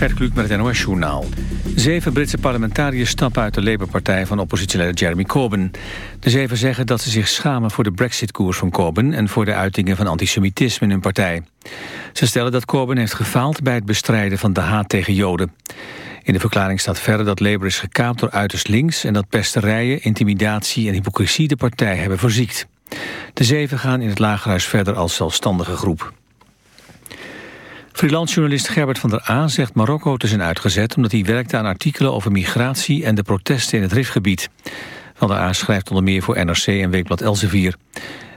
Gert met het NOS-journaal. Zeven Britse parlementariërs stappen uit de Labour-partij van oppositieleider Jeremy Corbyn. De zeven zeggen dat ze zich schamen voor de brexit-koers van Corbyn... en voor de uitingen van antisemitisme in hun partij. Ze stellen dat Corbyn heeft gefaald bij het bestrijden van de haat tegen Joden. In de verklaring staat verder dat Labour is gekaapt door uiterst links... en dat pesterijen, intimidatie en hypocrisie de partij hebben verziekt. De zeven gaan in het Lagerhuis verder als zelfstandige groep. Freelancejournalist Gerbert van der A zegt Marokko te zijn uitgezet... omdat hij werkte aan artikelen over migratie en de protesten in het Rifgebied. Van der A schrijft onder meer voor NRC en Weekblad Elsevier.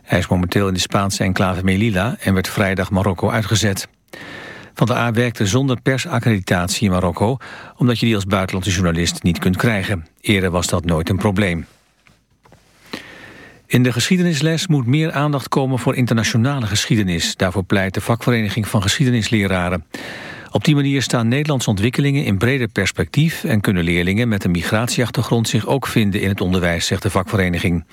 Hij is momenteel in de Spaanse enclave Melilla... en werd vrijdag Marokko uitgezet. Van der A werkte zonder persaccreditatie in Marokko... omdat je die als buitenlandse journalist niet kunt krijgen. Eerder was dat nooit een probleem. In de geschiedenisles moet meer aandacht komen voor internationale geschiedenis. Daarvoor pleit de vakvereniging van geschiedenisleraren. Op die manier staan Nederlandse ontwikkelingen in breder perspectief... en kunnen leerlingen met een migratieachtergrond zich ook vinden in het onderwijs, zegt de vakvereniging.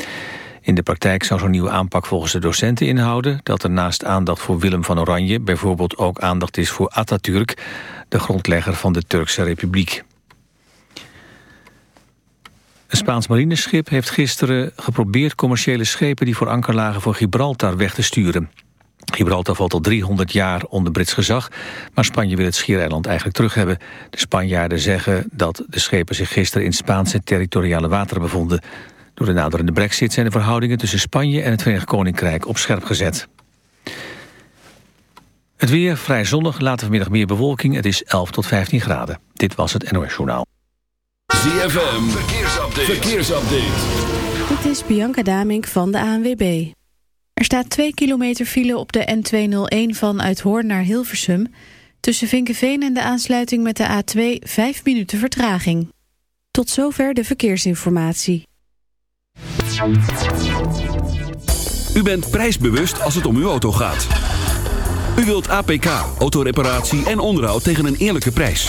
In de praktijk zou zo'n nieuwe aanpak volgens de docenten inhouden... dat er naast aandacht voor Willem van Oranje... bijvoorbeeld ook aandacht is voor Atatürk... de grondlegger van de Turkse Republiek. Een Spaans marineschip heeft gisteren geprobeerd commerciële schepen die voor anker lagen voor Gibraltar weg te sturen. Gibraltar valt al 300 jaar onder Brits gezag, maar Spanje wil het schiereiland eigenlijk terug hebben. De Spanjaarden zeggen dat de schepen zich gisteren in Spaanse territoriale wateren bevonden. Door de naderende brexit zijn de verhoudingen tussen Spanje en het Verenigd Koninkrijk op scherp gezet. Het weer vrij zonnig, later vanmiddag meer bewolking. Het is 11 tot 15 graden. Dit was het NOS Journaal. ZFM, verkeersupdate. verkeersupdate. Dit is Bianca Damink van de ANWB. Er staat 2 kilometer file op de N201 van Uithoorn naar Hilversum. Tussen Vinkenveen en de aansluiting met de A2 5 minuten vertraging. Tot zover de verkeersinformatie. U bent prijsbewust als het om uw auto gaat. U wilt APK, autoreparatie en onderhoud tegen een eerlijke prijs.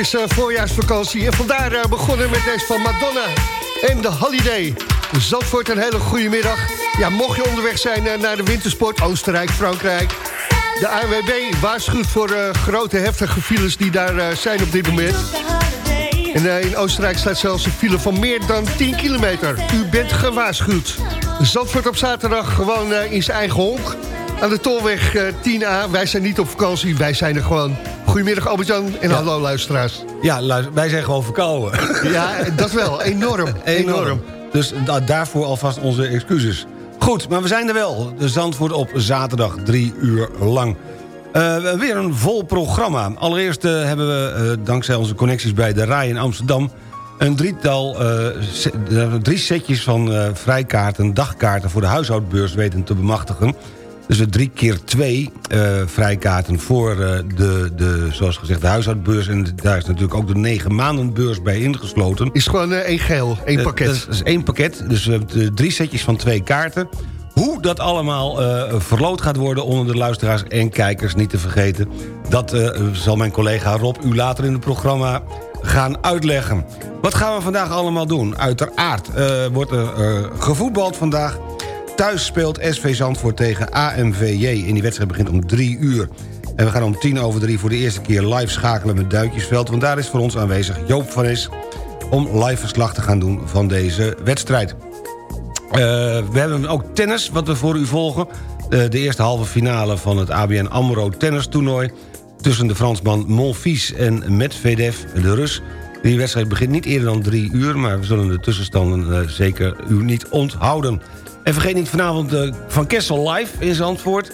Is uh, voorjaarsvakantie en vandaar uh, begonnen met deze van Madonna en de Holiday. Zandvoort, een hele goede middag. Ja, mocht je onderweg zijn uh, naar de wintersport, Oostenrijk, Frankrijk... de ANWB waarschuwt voor grote heftige files die daar zijn op dit moment. En in Oostenrijk staat zelfs een file van meer dan 10 kilometer. U bent gewaarschuwd. Zandvoort op zaterdag gewoon in zijn eigen honk aan de Tolweg 10A. Wij zijn niet op vakantie, wij zijn er gewoon. Goedemiddag Albert-Jan en hallo luisteraars. Ja, luister, wij zijn gewoon verkouden. Ja, dat wel. Enorm. Enorm. Dus daarvoor alvast onze excuses. Goed, maar we zijn er wel. De Zandvoort op zaterdag, drie uur lang. Uh, weer een vol programma. Allereerst uh, hebben we, uh, dankzij onze connecties bij de RAI in Amsterdam... een drietal, drie setjes van vrijkaarten, dagkaarten... voor de huishoudbeurs weten te bemachtigen... Dus de drie keer twee uh, vrijkaarten voor uh, de, de, zoals gezegd, de huishoudbeurs. En daar is natuurlijk ook de negen maandenbeurs bij ingesloten. Is gewoon uh, één geel, één pakket. dat is één pakket, dus de drie setjes van twee kaarten. Hoe dat allemaal verloot gaat worden onder de luisteraars en kijkers, niet te vergeten. Dat zal mijn collega Rob u later in het programma gaan uitleggen. Wat gaan we vandaag allemaal doen? Uiteraard wordt er gevoetbald vandaag Thuis speelt SV Zandvoort tegen AMVJ. En die wedstrijd begint om drie uur. En we gaan om tien over drie voor de eerste keer live schakelen met Duikjesveld. Want daar is voor ons aanwezig Joop van Is... om live verslag te gaan doen van deze wedstrijd. Uh, we hebben ook tennis, wat we voor u volgen. Uh, de eerste halve finale van het ABN AMRO tennistoernooi... tussen de Fransman Monfils en Medvedev, de Rus... Die wedstrijd begint niet eerder dan drie uur... maar we zullen de tussenstanden uh, zeker u niet onthouden. En vergeet niet vanavond uh, Van Kessel live in Zandvoort.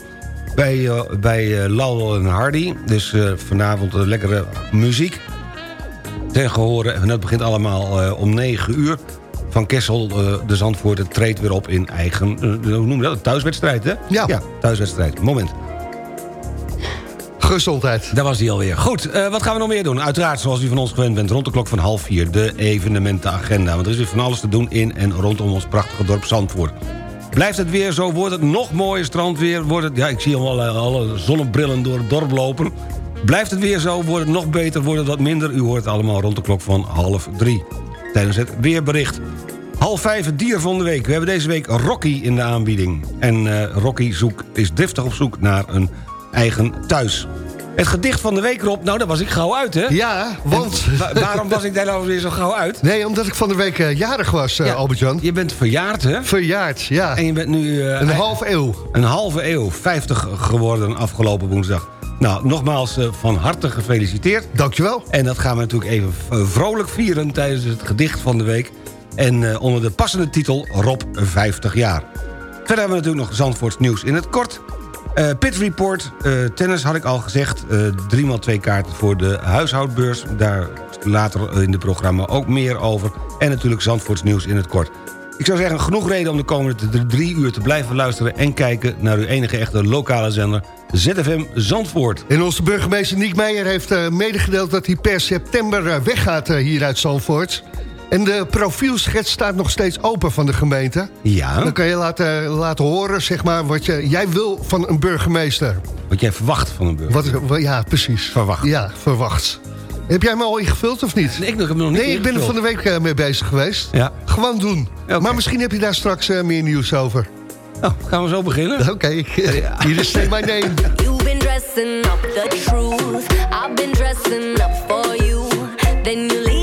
Bij, uh, bij uh, en Hardy. Dus vanavond lekkere muziek. Ten gehore. En dat begint allemaal om 9 uur. Van Kessel, de Zandvoort, treedt weer op in eigen... hoe noem je dat? Een thuiswedstrijd, hè? Ja. Ja, thuiswedstrijd. Moment. Gezondheid. Daar was hij alweer. Goed, uh, wat gaan we nog meer doen? Uiteraard, zoals u van ons gewend bent, rond de klok van half vier... de evenementenagenda. Want er is weer van alles te doen in en rondom ons prachtige dorp Zandvoort. Blijft het weer zo, wordt het nog mooier strandweer... Wordt het, ja, ik zie al alle, alle zonnebrillen door het dorp lopen... Blijft het weer zo, wordt het nog beter, wordt het wat minder. U hoort allemaal rond de klok van half drie. Tijdens het weerbericht. Half vijf, het dier van de week. We hebben deze week Rocky in de aanbieding. En uh, Rocky is driftig op zoek naar een eigen thuis. Het gedicht van de week, Rob, nou, daar was ik gauw uit, hè? Ja, want... waarom was ik daar nou weer zo gauw uit? Nee, omdat ik van de week uh, jarig was, uh, ja, Albert-Jan. Je bent verjaard, hè? Verjaard, ja. En je bent nu... Uh, een half eeuw. Een halve eeuw, 50 geworden afgelopen woensdag. Nou, nogmaals van harte gefeliciteerd. Dankjewel. En dat gaan we natuurlijk even vrolijk vieren tijdens het gedicht van de week. En onder de passende titel Rob 50 jaar. Verder hebben we natuurlijk nog Zandvoorts nieuws in het kort... Uh, Pit Report, uh, tennis had ik al gezegd. Uh, drie maal twee kaarten voor de huishoudbeurs. Daar later in het programma ook meer over. En natuurlijk Zandvoorts nieuws in het kort. Ik zou zeggen, genoeg reden om de komende drie uur te blijven luisteren... en kijken naar uw enige echte lokale zender, ZFM Zandvoort. En onze burgemeester Niek Meijer heeft medegedeeld... dat hij per september weggaat hier uit Zandvoort... En de profielschets staat nog steeds open van de gemeente. Ja. Dan kan je laten, laten horen zeg maar, wat je, jij wil van een burgemeester. Wat jij verwacht van een burgemeester. Wat, ja, precies. Verwacht. Ja, verwacht. Heb jij me al ingevuld of niet? Nee, ik heb nog niet Nee, ik ben er van de week eh, mee bezig geweest. Ja. Gewoon doen. Okay. Maar misschien heb je daar straks uh, meer nieuws over. Nou, gaan we zo beginnen? Oké, okay. hier is Say My Name. You've been dressing up the truth. I've been dressing up for you. Then you leave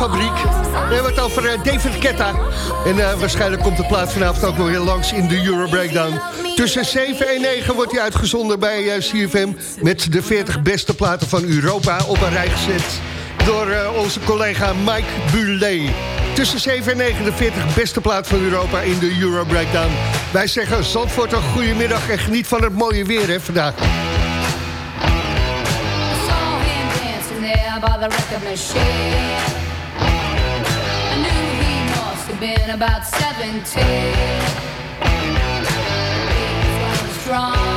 We hebben het over eh, David Ketta. En eh, waarschijnlijk komt de plaat vanavond ook nog weer langs in de Euro Breakdown. Tussen 7 en 9 wordt hij uitgezonden bij eh, CFM... met de 40 beste platen van Europa op een rij gezet... door onze collega Mike Bulet. Tussen 7 en 9 de 40 beste plaat van Europa in de Euro Breakdown. Wij zeggen Zandvoort een goede middag en geniet van het mooie weer hè, vandaag. by the machine. Been about 17. He was strong,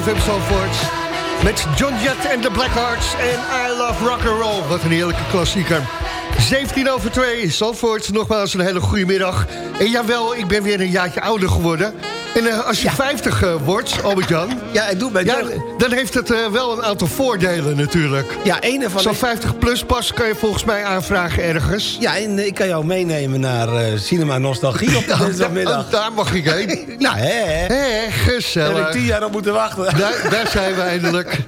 CFM Zandvoort. Met John Jett en de Blackhearts en I Love Rock and Roll. Wat een heerlijke klassieker. 17 over 2, Zandvoort. Nogmaals een hele goede middag. En jawel, ik ben weer een jaartje ouder geworden. En eh, als je 50 eh, wordt, Albert-Jan... Ja, ik doe bij ja, dan heeft het eh, wel een aantal voordelen natuurlijk. Ja, een ervan Zo'n is- 50-plus pas kan je volgens mij aanvragen ergens. Ja, en eh, ik kan jou meenemen naar eh, Cinema Nostalgie op de dinsdagmiddag. Oh, daar mag ik heen. Nou, hè, hè. Gezellig. Heb ik tien jaar op moeten wachten. Daar, daar zijn we eindelijk.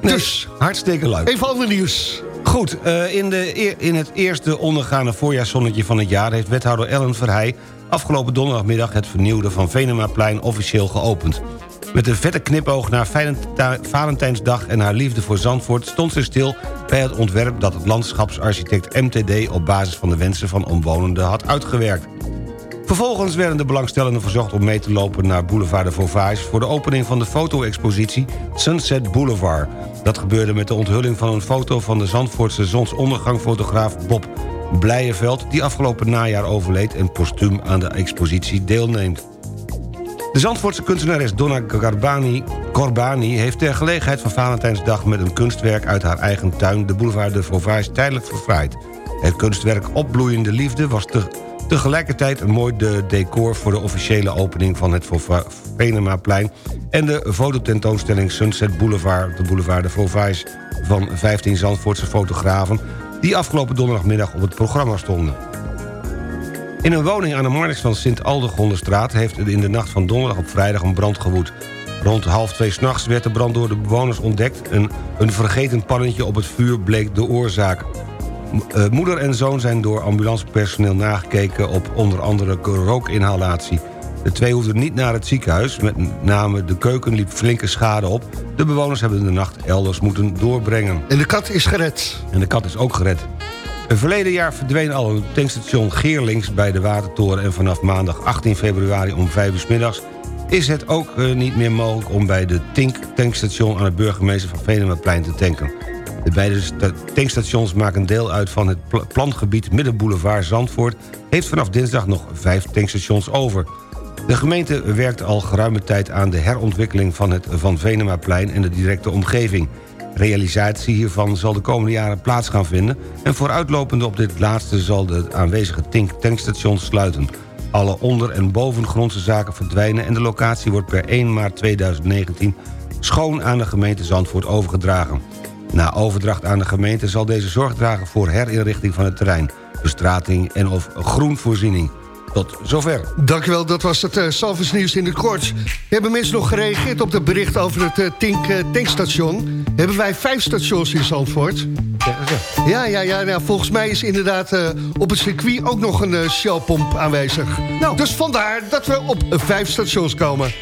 Dus, Hartstikke leuk. even ander nieuws. Goed, in, de, in het eerste ondergaande voorjaarszonnetje van het jaar... heeft wethouder Ellen Verheij afgelopen donderdagmiddag... het vernieuwde Van Venemaplein officieel geopend. Met een vette knipoog naar Valentijnsdag en haar liefde voor Zandvoort... stond ze stil bij het ontwerp dat het landschapsarchitect MTD... op basis van de wensen van omwonenden had uitgewerkt. Vervolgens werden de belangstellenden verzocht om mee te lopen naar Boulevard de Vauvage... voor de opening van de foto-expositie Sunset Boulevard. Dat gebeurde met de onthulling van een foto van de Zandvoortse zonsondergangfotograaf Bob Blijenveld... die afgelopen najaar overleed en postuum aan de expositie deelneemt. De Zandvoortse kunstenares Donna Garbani, Corbani heeft ter gelegenheid van Valentijnsdag... met een kunstwerk uit haar eigen tuin de Boulevard de Vauvage tijdelijk verfraaid. Het kunstwerk Opbloeiende Liefde was te, tegelijkertijd een mooi de decor... voor de officiële opening van het Venemaplein... en de fototentoonstelling Sunset Boulevard, de Boulevard de Vauvage... van 15 Zandvoortse fotografen... die afgelopen donderdagmiddag op het programma stonden. In een woning aan de markt van Sint-Aldegondenstraat... heeft in de nacht van donderdag op vrijdag een brand gewoed. Rond half twee s'nachts werd de brand door de bewoners ontdekt... en een vergeten pannetje op het vuur bleek de oorzaak. Eh, moeder en zoon zijn door ambulancepersoneel nagekeken... op onder andere rookinhalatie. De twee hoefden niet naar het ziekenhuis. Met name de keuken liep flinke schade op. De bewoners hebben de nacht elders moeten doorbrengen. En de kat is gered. En de kat is ook gered. Verleden jaar verdween al een tankstation Geerlings bij de Watertoren... en vanaf maandag 18 februari om 5 uur middags... is het ook eh, niet meer mogelijk om bij de Tink tankstation... aan het burgemeester van Venemaplein te tanken. De beide sta- tankstations maken deel uit van het pla- plangebied Middenboulevard Zandvoort... heeft vanaf dinsdag nog vijf tankstations over. De gemeente werkt al geruime tijd aan de herontwikkeling van het Van Venemaplein... en de directe omgeving. Realisatie hiervan zal de komende jaren plaats gaan vinden... en vooruitlopende op dit laatste zal de aanwezige Tink tankstation sluiten. Alle onder- en bovengrondse zaken verdwijnen... en de locatie wordt per 1 maart 2019 schoon aan de gemeente Zandvoort overgedragen. Na overdracht aan de gemeente zal deze zorg dragen voor herinrichting van het terrein... bestrating en of groenvoorziening. Tot zover. Dankjewel, dat was het uh, Salvers nieuws in de kort. Hebben mensen nog gereageerd op het bericht over het eh, Tink eh, tankstation? Hebben wij vijf stations in Zandvoort? Ja, ja, ja. Nou, volgens mij is inderdaad op het circuit ook nog een shellpomp aanwezig. Nou. Dus vandaar dat we op vijf stations komen.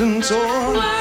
Slashed and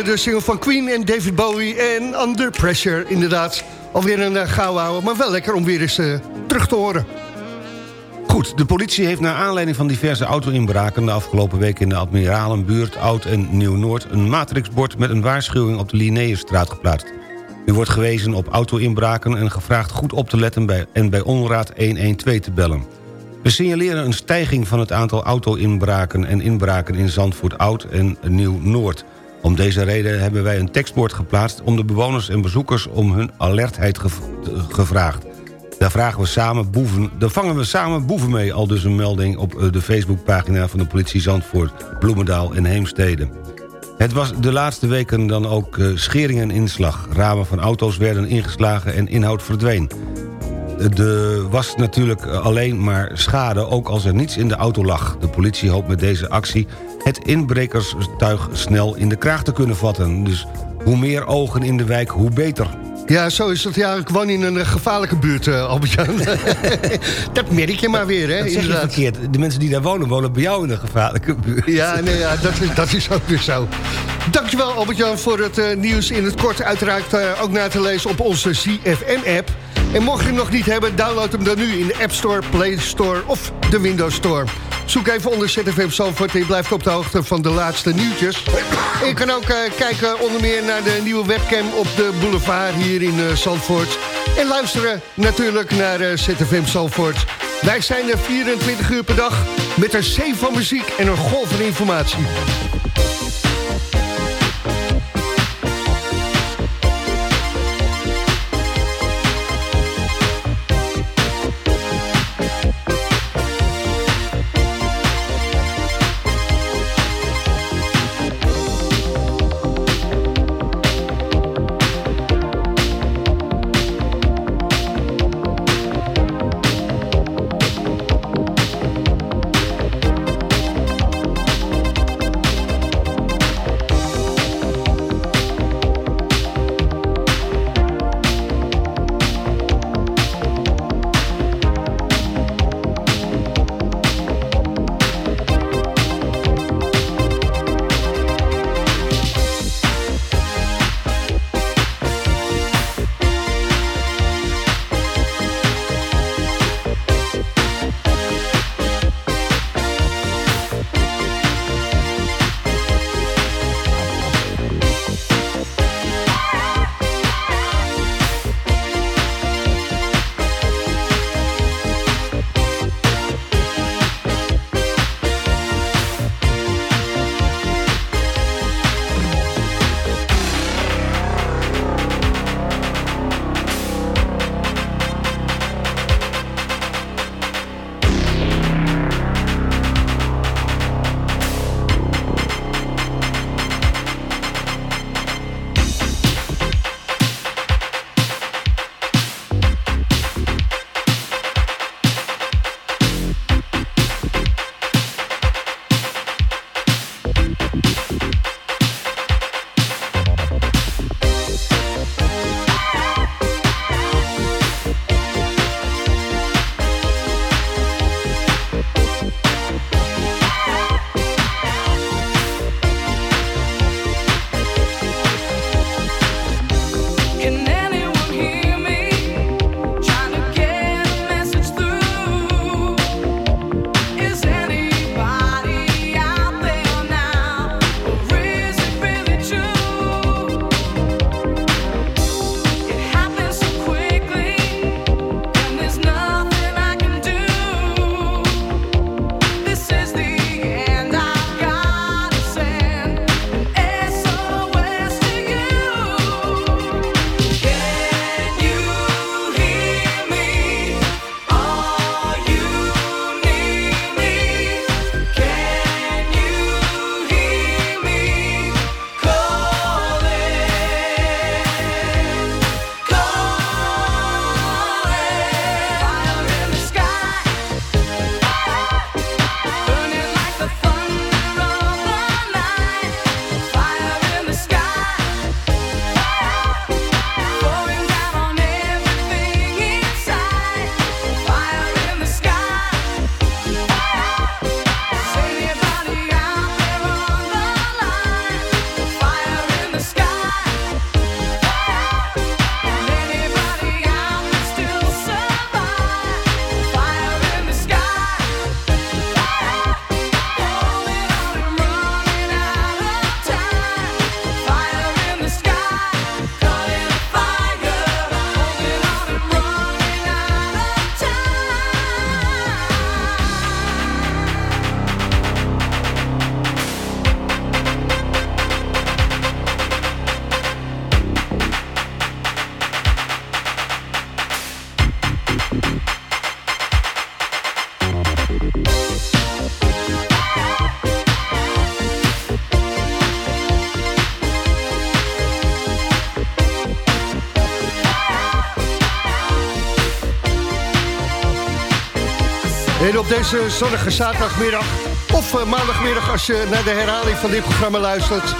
de single van Queen en David Bowie en Under Pressure, inderdaad. Alweer een uh, gauw houden, maar wel lekker om weer eens uh, terug te horen. Goed, de politie heeft naar aanleiding van diverse auto-inbraken... de afgelopen week in de Admiralenbuurt, Oud en Nieuw-Noord... een matrixbord met een waarschuwing op de Linnaeusstraat geplaatst. U wordt gewezen op auto-inbraken en gevraagd goed op te letten... Bij, en bij onraad 112 te bellen. We signaleren een stijging van het aantal auto-inbraken en inbraken in Zandvoort Oud en Nieuw-Noord... Om deze reden hebben wij een tekstbord geplaatst... om de bewoners en bezoekers om hun alertheid gevraagd. Daar, vragen we samen boeven, daar vangen we samen boeven mee... al dus een melding op eh, de Facebookpagina van de politie Zandvoort... Bloemendaal en Heemstede. Het was de laatste weken dan ook uh, schering en inslag. Ramen van auto's werden ingeslagen en inhoud verdween. Er was natuurlijk alleen maar schade, ook als er niets in de auto lag. De politie hoopt met deze actie het inbrekerstuig snel in de kraag te kunnen vatten. Dus hoe meer ogen in de wijk, hoe beter. Ja, zo is het. Ja, ik woon in een gevaarlijke buurt, uh, Albert-Jan. dat merk je maar weer, hè? Dat verkeerd. De mensen die daar wonen, wonen bij jou in een gevaarlijke buurt. Ja, nee, ja dat, is, dat is ook weer zo. Dankjewel, Albert-Jan, voor het uh, nieuws in het kort. Uiteraard uh, ook na te lezen op onze CFM-app. En mocht je hem nog niet hebben, download hem dan nu in de App Store, Play Store of de Windows Store. Zoek even onder ZFM Zandvoort en je blijft op de hoogte van de laatste nieuwtjes. En je kan ook uh, kijken onder meer naar de nieuwe webcam op de boulevard hier in uh, Zandvoort. En luisteren natuurlijk naar uh, ZFM Zandvoort. Wij zijn er 24 uur per dag met een zee van muziek en een golf van informatie. Deze zonnige zaterdagmiddag of uh, maandagmiddag... als je naar de herhaling van dit programma luistert...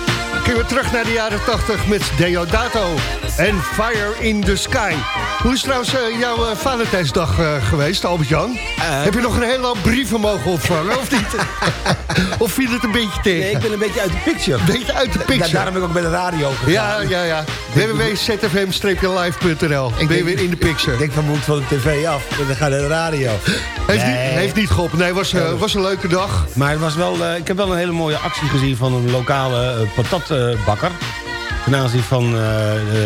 kunnen we terug naar de jaren 80 met Deodato en Fire in the Sky. Hoe is trouwens uh, jouw uh, Valentijnsdag geweest, Albert-Jan? Heb je nog een hele hoop brieven mogen ontvangen, of niet? of viel het een beetje tegen? Nee, ik ben een beetje uit de picture. Een beetje uit de picture. Da daarom ben ik ook bij de radio gegaan. Ja, ja, ja. www.zfm-live.nl Ik ben weer in de picture. Ik denk van moet van de tv af, dan ga naar de radio. Heeft, nee. niet, heeft niet geholpen. Nee, het was, uh, was een leuke dag. Maar het was wel, uh, ik heb wel een hele mooie actie gezien van een lokale uh, patatbakker. Ten aanzien van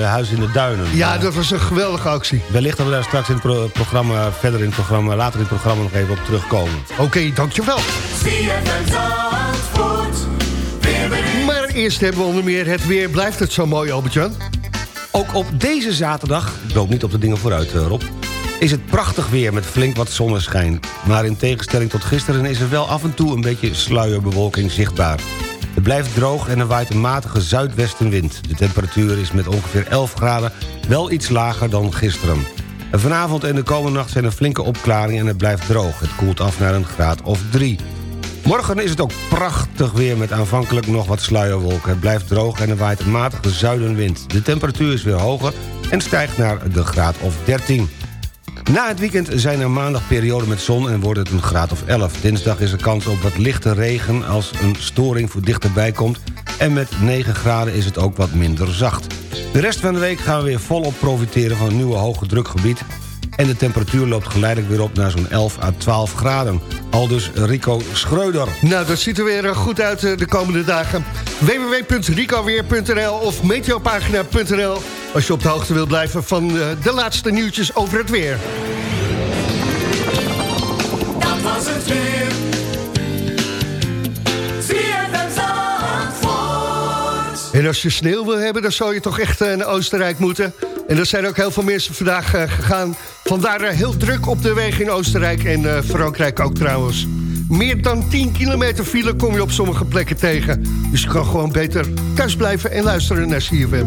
Huis in de Duinen. Ja, dat was een geweldige actie. Wellicht dat we daar straks in het pro programma, verder in het programma, later in het programma nog even op terugkomen. Oké, okay, dankjewel. Maar eerst hebben we onder meer het weer. Blijft het zo mooi, Albert-Jan? Ook op deze zaterdag, loop niet op de dingen vooruit, Rob is het prachtig weer met flink wat zonneschijn. Maar in tegenstelling tot gisteren is er wel af en toe een beetje sluierbewolking zichtbaar. Het blijft droog en er waait een matige zuidwestenwind. De temperatuur is met ongeveer 11 graden wel iets lager dan gisteren. Vanavond en de komende nacht zijn er flinke opklaringen en het blijft droog. Het koelt af naar een graad of 3. Morgen is het ook prachtig weer met aanvankelijk nog wat sluierwolken. Het blijft droog en er waait een matige zuidenwind. De temperatuur is weer hoger en stijgt naar de graad of 13. Na het weekend zijn er maandag perioden met zon en wordt het een graad of 11. Dinsdag is er kans op wat lichte regen als een storing voor dichterbij komt... en met 9 graden is het ook wat minder zacht. De rest van de week gaan we weer volop profiteren van een nieuwe hoge drukgebied... en de temperatuur loopt geleidelijk weer op naar zo'n 11 à 12 graden. Al dus Rico Schreuder. Nou, dat ziet er weer goed uit eh, de komende dagen. www.ricoweer.nl of meteopagina.nl als je op de hoogte wilt blijven van uh, de laatste nieuwtjes over het weer. Dat was het weer. En als je sneeuw wil hebben, dan zou je toch echt naar Oostenrijk moeten. En er zijn ook heel veel mensen vandaag gegaan. Vandaar heel druk op de weg in Oostenrijk en Frankrijk ook trouwens. Meer dan 10 kilometer file kom je op sommige plekken tegen. Dus je kan gewoon beter thuis blijven en luisteren naar CFM.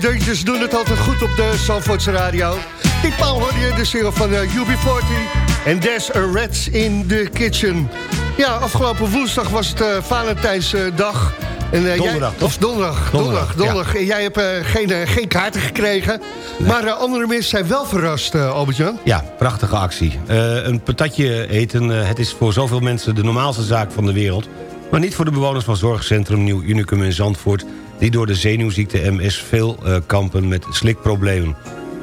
De reggae-deuntjes doen het altijd goed op de Zandvoortse radio. Ditmaal hoorde je de single van uh, UB40 en There's a Rat in the Kitchen. Ja, afgelopen woensdag was het uh, Valentijnsdag. En, uh, Donderdag, jij? Of donderdag, donderdag, donderdag. En jij hebt geen, geen kaarten gekregen. Maar andere mensen zijn wel verrast, Albert-Jan. Ja, prachtige actie. Een patatje eten, het is voor zoveel mensen de normaalste zaak van de wereld. Maar niet voor de bewoners van Zorgcentrum Nieuw Unicum in Zandvoort... die door de zenuwziekte MS veel uh, kampen met slikproblemen.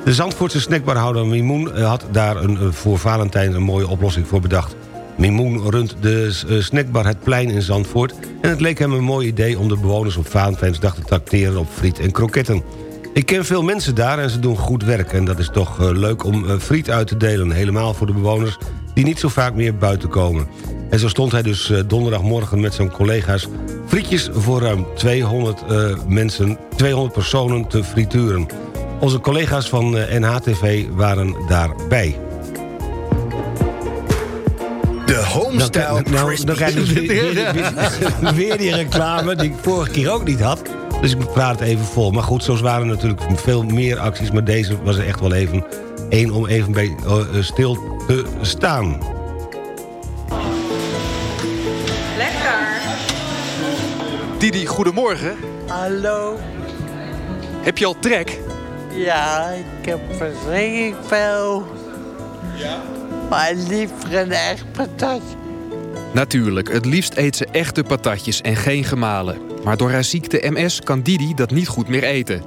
De Zandvoortse snackbarhouder Mimoen uh, had daar een, uh, voor Valentijn een mooie oplossing voor bedacht. Mimoen runt de snackbar Het Plein in Zandvoort... en het leek hem een mooi idee om de bewoners op Valentijnsdag te tracteren op friet en kroketten. Ik ken veel mensen daar en ze doen goed werk... en dat is toch leuk om friet uit te delen, helemaal voor de bewoners... die niet zo vaak meer buiten komen. En zo stond hij dus uh, donderdagmorgen met zijn collega's... frietjes voor ruim 200 mensen, 200 personen te frituren. Onze collega's van NHTV waren daarbij. De homestyle nou, nou, dan krijg ik weer, weer, weer, weer die reclame die ik vorige keer ook niet had. Dus ik praat het even vol. Maar goed, zo waren er natuurlijk veel meer acties... maar deze was er echt wel even één om even bij uh, stil te staan. Didi, goedemorgen. Hallo. Heb je al trek? Ja, ik heb verschrikkelijk veel. Ja? Maar liever een echt patatje. Natuurlijk, het liefst eet ze echte patatjes en geen gemalen. Maar door haar ziekte MS kan Didi dat niet goed meer eten.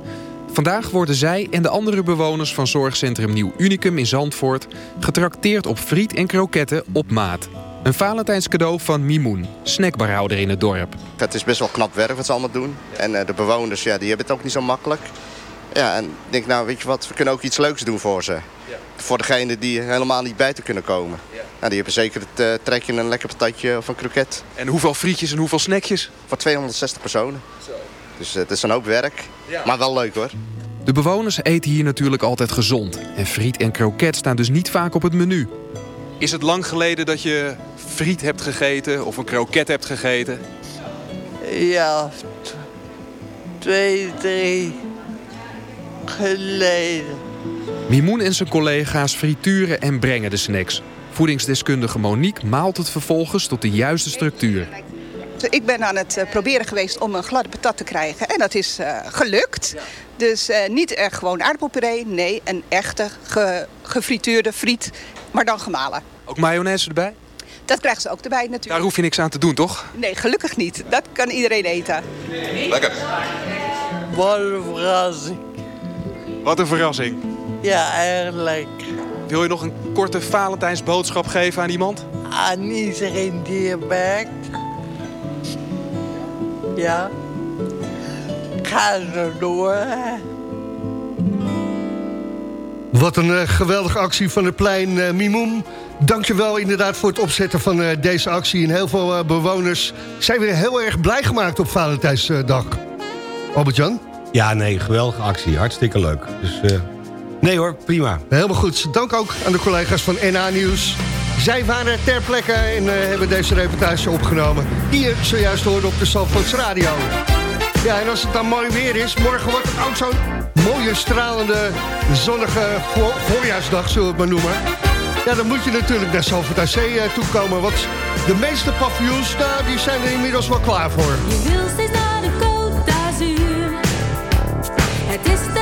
Vandaag worden zij en de andere bewoners van zorgcentrum Nieuw Unicum in Zandvoort... getrakteerd op friet en kroketten op maat. Een Valentijnscadeau van Mimoen, snackbarhouder in het dorp. Het is best wel knap werk wat ze allemaal doen. En uh, de bewoners, ja, die hebben het ook niet zo makkelijk. Ja, en ik denk, nou, weet je wat, we kunnen ook iets leuks doen voor ze. Ja. Voor degenen die helemaal niet bij te kunnen komen. Ja. Nou, die hebben zeker het uh, trekje een lekker patatje of een kroket. En hoeveel frietjes en hoeveel snackjes? Voor 260 personen. Zo. Dus het is een hoop werk, ja. maar wel leuk hoor. De bewoners eten hier natuurlijk altijd gezond. En friet en kroket staan dus niet vaak op het menu. Is het lang geleden dat je friet hebt gegeten of een kroket hebt gegeten? Ja, twee, drie geleden. Mimoen en zijn collega's frituren en brengen de snacks. Voedingsdeskundige Monique maalt het vervolgens tot de juiste structuur. Ik ben aan het proberen geweest om een gladde patat te krijgen. En dat is uh, gelukt. Dus uh, niet echt gewoon aardappelpuree. Nee, een echte ge gefrituurde friet. Maar dan gemalen. Ook mayonaise erbij? Dat krijgen ze ook erbij natuurlijk. Daar hoef je niks aan te doen, toch? Nee, gelukkig niet. Dat kan iedereen eten. Lekker. Wat een verrassing. Wat een verrassing. Ja, lekker. Wil je nog een korte Valentijnsboodschap geven aan iemand? Aan iedereen die je werkt. Ja. Ga zo door. Wat een uh, geweldige actie van het plein uh, Mimoen. Dankjewel inderdaad voor het opzetten van uh, deze actie. En heel veel bewoners zijn weer heel erg blij gemaakt op Valentijnsdag. Albert-Jan? Ja, nee, geweldige actie. Hartstikke leuk. Dus nee hoor, prima. Helemaal goed. Dank ook aan de collega's van NA Nieuws. Zij waren ter plekke en hebben deze reportage opgenomen. Die je zojuist hoorde op de Zandvoorts Radio. Ja, en als het dan mooi weer is, morgen wordt het ook zo'n mooie, stralende, zonnige vo voorjaarsdag, zullen we het maar noemen. Ja, dan moet je natuurlijk naar Zandvoort aan Zee uh, toekomen, want de meeste paviljoens, nou, die zijn er inmiddels wel klaar voor. Je wil steeds naar de d'Azur. Het is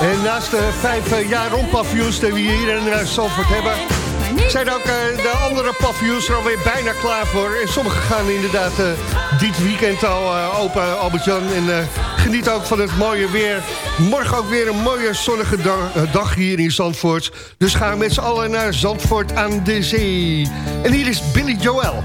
En naast de vijf eh, jaar rond paviljoens die we hier in eh, Zandvoort hebben... zijn ook eh, de andere paviljoens er alweer bijna klaar voor. En sommige gaan inderdaad dit weekend al open, Albert-Jan. En geniet ook van het mooie weer. Morgen ook weer een mooie zonnige dag hier in Zandvoort. Dus gaan we met z'n allen naar Zandvoort aan de zee. En hier is Billy Joel.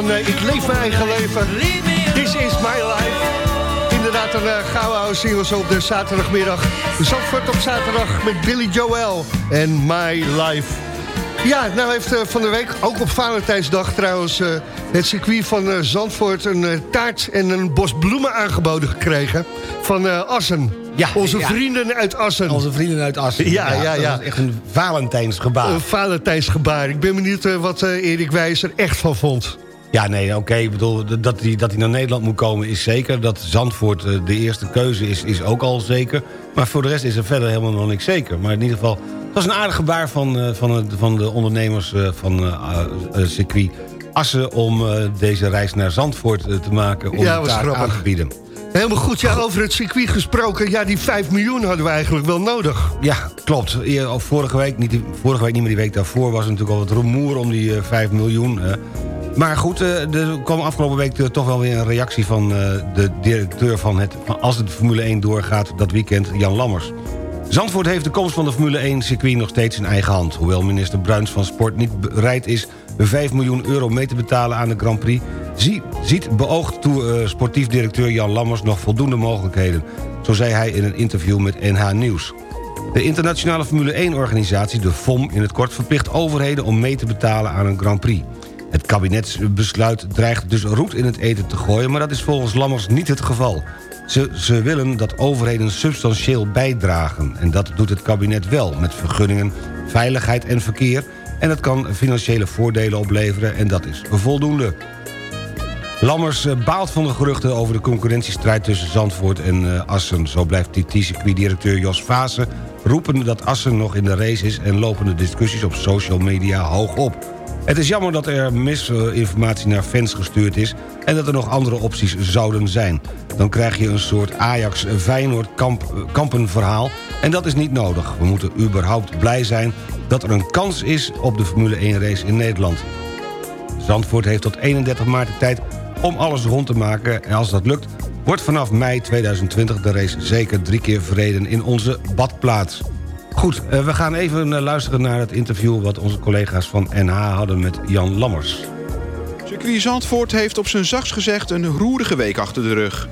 Van uh, ik leef mijn eigen leven. This is my life. Inderdaad een uh, gouden singles op de zaterdagmiddag. Zandvoort op zaterdag met Billy Joel en My Life. Ja, nou heeft uh, van de week, ook op Valentijnsdag trouwens... het circuit van Zandvoort een taart en een bos bloemen aangeboden gekregen... van Assen. Ja, Onze vrienden uit Assen. Onze vrienden uit Assen. Ja, ja, ja. ja. echt een Valentijnsgebaar. Een Valentijnsgebaar. Ik ben benieuwd wat Erik Wijs er echt van vond. Ja, nee, oké. Okay, ik bedoel, dat hij, dat naar Nederland moet komen is zeker. Dat Zandvoort uh, de eerste keuze is, is ook al zeker. Maar voor de rest is er verder helemaal nog niks zeker. Maar in ieder geval, Het was een aardig gebaar van, eh, van, het- van de ondernemers eh, van eh, eh, circuit Assen... om eh, deze reis naar Zandvoort eh, te maken om Ja, grappig. aan te bieden. Helemaal goed, ja, over het circuit gesproken. Ja, die 5 miljoen hadden we eigenlijk wel nodig. Ja, klopt. Of Vorige week, niet, vorige week niet, maar die week daarvoor... was er natuurlijk al wat rumoer om die eh, 5 miljoen. hè. Maar goed, eh, er kwam afgelopen week toch wel weer een reactie... van eh, de directeur van het... Als het Formule 1 doorgaat dat weekend, Jan Lammers. Zandvoort heeft de komst van de Formule 1 circuit nog steeds in eigen hand. Hoewel minister Bruins van Sport niet bereid is... 5 miljoen euro mee te betalen aan de Grand Prix... zie- ziet beoogd toe, eh, sportief directeur Jan Lammers nog voldoende mogelijkheden. Zo zei hij in een interview met NH Nieuws. De internationale Formule 1-organisatie, de FOM in het kort... verplicht overheden om mee te betalen aan een Grand Prix. Het kabinetsbesluit dreigt dus roet in het eten te gooien... maar dat is volgens Lammers niet het geval. Ze, ze willen dat overheden substantieel bijdragen. En dat doet het kabinet wel, met vergunningen, veiligheid en verkeer... en dat kan financiële voordelen opleveren en dat is voldoende. Lammers eh, baalt van de geruchten over de concurrentiestrijd tussen Zandvoort en eh, Assen. Zo blijft TT-circuit-directeur Jos Vaassen roepen dat Assen nog in de race is... en lopen de discussies op social media hoog op. Het is jammer dat er misinformatie naar fans gestuurd is... en dat er nog andere opties zouden zijn. Dan krijg je een soort Ajax-Feyenoord-kampenverhaal... en dat is niet nodig. We moeten überhaupt blij zijn dat er een kans is op de Formule 1-race in Nederland. Zandvoort heeft tot 31 maart de tijd om alles rond te maken. En als dat lukt, wordt vanaf mei 2020 de race zeker drie keer verreden in onze badplaats. Goed, eh, we gaan even eh, luisteren naar het interview... wat onze collega's van NH hadden met Jan Lammers. Circuit Zandvoort heeft op zijn zachts gezegd een roerige week achter de rug.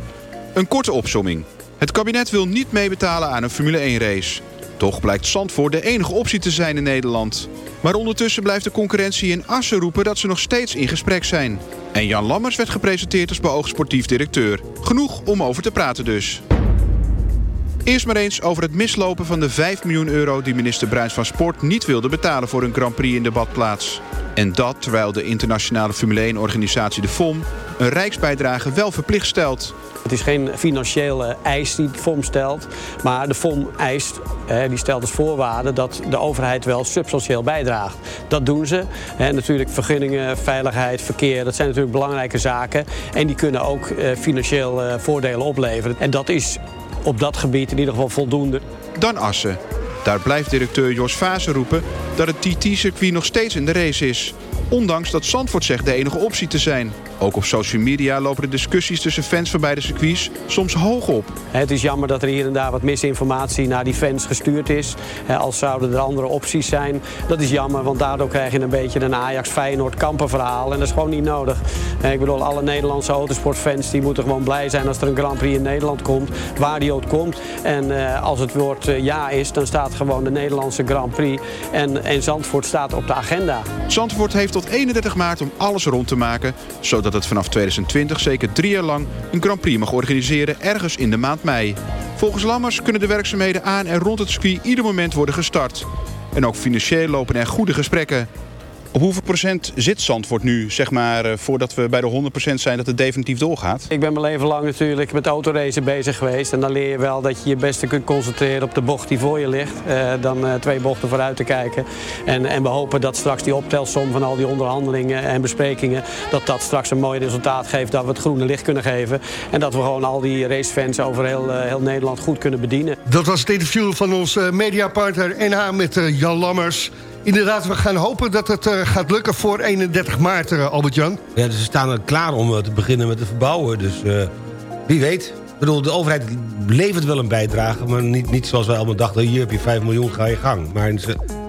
Een korte opsomming. Het kabinet wil niet meebetalen aan een Formule 1-race. Toch blijkt Zandvoort de enige optie te zijn in Nederland. Maar ondertussen blijft de concurrentie in Assen roepen dat ze nog steeds in gesprek zijn. En Jan Lammers werd gepresenteerd als beoogd sportief directeur. Genoeg om over te praten dus. Eerst maar eens over het mislopen van de 5 miljoen euro... die minister Bruins van Sport niet wilde betalen voor een Grand Prix in de badplaats. En dat terwijl de internationale Formule 1-organisatie de FOM... een rijksbijdrage wel verplicht stelt. Het is geen financiële eis die de FOM stelt, maar de FOM eist, die stelt als voorwaarde dat de overheid wel substantieel bijdraagt. Dat doen ze. Hè, natuurlijk vergunningen, veiligheid, verkeer, dat zijn natuurlijk belangrijke zaken. En die kunnen ook eh, financieel eh, voordelen opleveren. En dat is op dat gebied in ieder geval voldoende. Dan Assen. Daar blijft directeur Jos Vaassen roepen dat het TT-circuit nog steeds in de race is. Ondanks dat Zandvoort zegt de enige optie te zijn. Ook op social media lopen de discussies tussen fans van beide circuits soms hoog op. Het is jammer dat er hier en daar wat misinformatie naar die fans gestuurd is. Als zouden er andere opties zijn. Dat is jammer, want daardoor krijg je een beetje een Ajax-Feyenoord-kampen verhaal. En dat is gewoon niet nodig. Ik bedoel, alle Nederlandse autosportfans die moeten gewoon blij zijn als er een Grand Prix in Nederland komt. Waar die ook komt. En eh, als het woord eh, ja is, dan staat gewoon de Nederlandse Grand Prix. En, en Zandvoort staat op de agenda. Zandvoort heeft tot 31 maart om alles rond te maken... zodat het vanaf 2020 zeker drie jaar lang een Grand Prix mag organiseren... ergens in de maand mei. Volgens Lammers kunnen de werkzaamheden aan en rond het circuit ieder moment worden gestart. En ook financieel lopen er goede gesprekken. Op hoeveel procent zit Zandvoort nu, zeg maar, eh, voordat we bij de 100% zijn dat het definitief doorgaat? Ik ben mijn leven lang natuurlijk met autoracen bezig geweest. En dan leer je wel dat je je beste kunt concentreren op de bocht die voor je ligt. eh, dan eh, twee bochten vooruit te kijken. En, en we hopen dat straks die optelsom van al die onderhandelingen en besprekingen... dat dat straks een mooi resultaat geeft, dat we het groene licht kunnen geven. En dat we gewoon al die racefans over heel, heel Nederland goed kunnen bedienen. Dat was het interview van onze mediapartner NH met Jan Lammers. Inderdaad, we gaan hopen dat het eh, gaat lukken voor 31 maart, eh, Albert-Jan. Ja, dus ze staan er klaar om eh, te beginnen met het verbouwen. Dus wie weet. Ik bedoel, de overheid levert wel een bijdrage... maar niet, niet zoals wij allemaal dachten... hier heb je 5 miljoen, ga je gang. Maar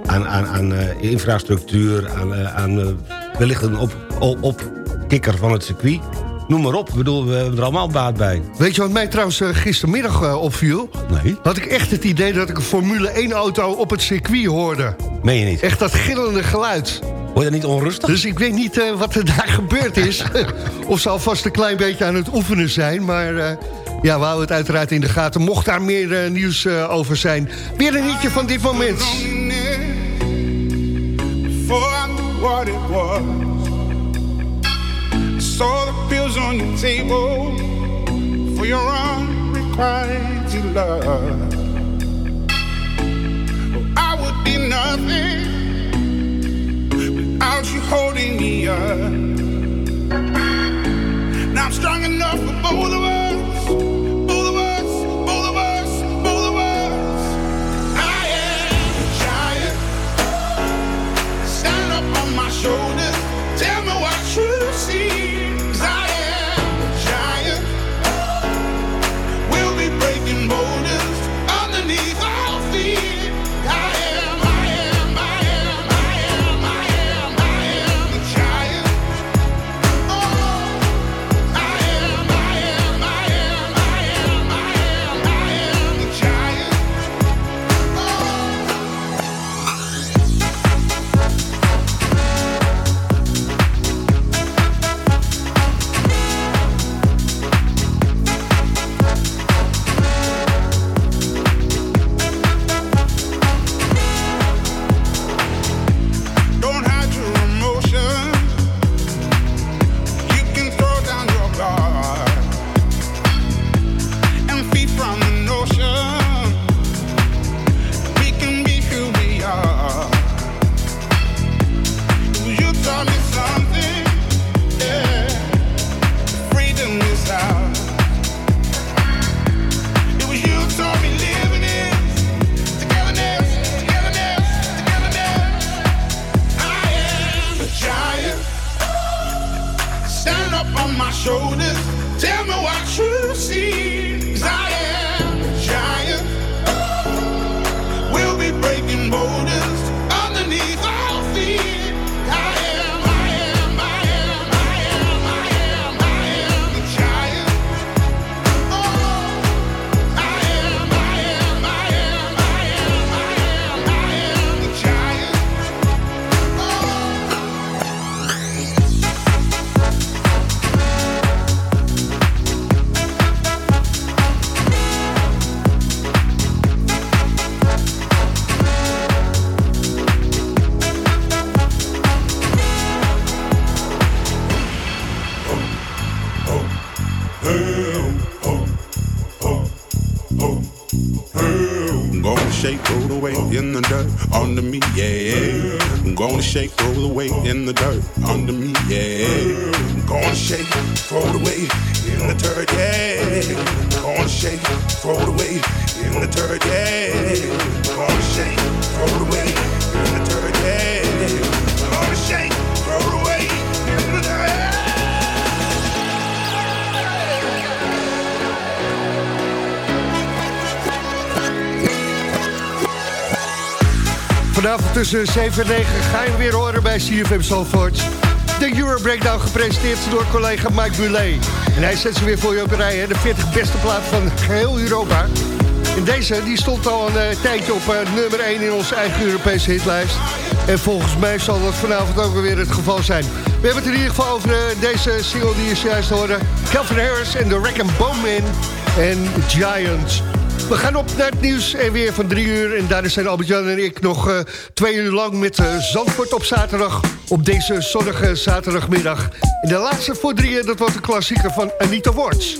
aan, aan, aan infrastructuur, aan, aan wellicht een op, op, opkikker van het circuit... Noem maar op, ik bedoel, we hebben er allemaal baat bij. Weet je wat mij trouwens eh, gistermiddag eh, opviel? Nee. Had ik echt het idee dat ik een Formule 1-auto op het circuit hoorde. Meen je niet? Echt dat gillende geluid. Word je niet onrustig? Dus ik weet niet eh, wat er daar gebeurd is. of ze alvast een klein beetje aan het oefenen zijn. Maar eh, ja, we houden het uiteraard in de gaten. Mocht daar meer nieuws over zijn. Weer een hitje van dit moment. Saw the pills on your table for your unrequited love. Oh, I would be nothing without you holding me up. Now I'm strong enough for both of us. shoulders. Tell me what you see. In the dirt Vanavond tussen 7 en 9 ga je weer horen bij CFM Zandvoort. De Euro Breakdown gepresenteerd door collega Mike Bulet. En hij zet ze weer voor je op een rij, de 40 beste platen van geheel Europa. En deze die stond al een eh, tijdje op eh, nummer 1 in onze eigen Europese hitlijst. En volgens mij zal dat vanavond ook weer het geval zijn. We hebben het in ieder geval over eh, deze single die je juist hoorde. Calvin Harris en de Wreck Bowman en Giants. We gaan op naar het nieuws en weer van drie uur. En daar zijn Albert-Jan en ik nog eh, twee uur lang met uh, Zandvoort op zaterdag. Op deze zonnige zaterdagmiddag. En de laatste voor drieën, dat wordt een klassieker van Anita Worts.